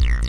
here.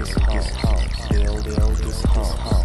This is home.